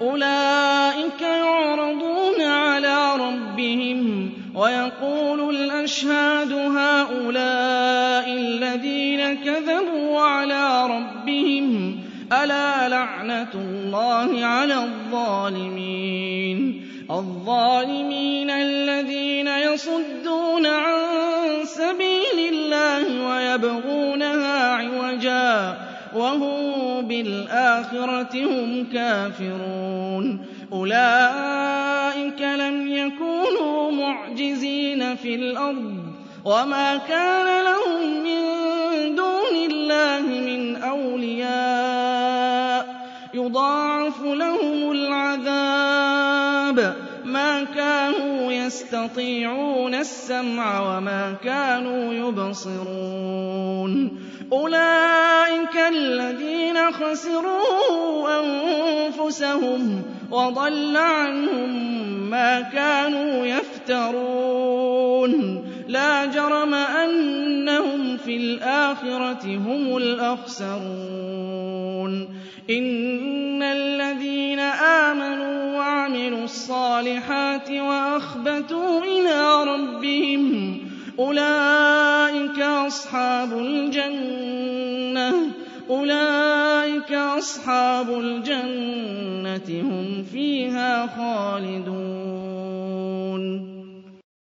أولئك يعرضون على ربهم ويقول الأشهاد هؤلاء الذين كذبوا على ربهم ألا لعنة الله على الظالمين الظالمين الذين يصدون عن سبيل الله ويبغونها عوجاً وهم بالآخرة هم كافرون أولئك لم يكونوا معجزين في الأرض وما كان لهم يَسْتَطِيعُونَ السَّمْعَ وَمَا كَانُوا يُبْصِرُونَ أُولَئِكَ الَّذِينَ خَسِرُوا أَنفُسَهُمْ وَضَلَّ عَنْهُم مَّا كَانُوا يَفْتَرُونَ لَا جَرَمَ أَنَّهُمْ فِي الْآخِرَةِ هُمُ الْأَخْسَرُونَ الصالحات وأخبتوا إلى ربهم أولئك أصحاب الجنة أولئك أصحاب الجنة هم فيها خالدون.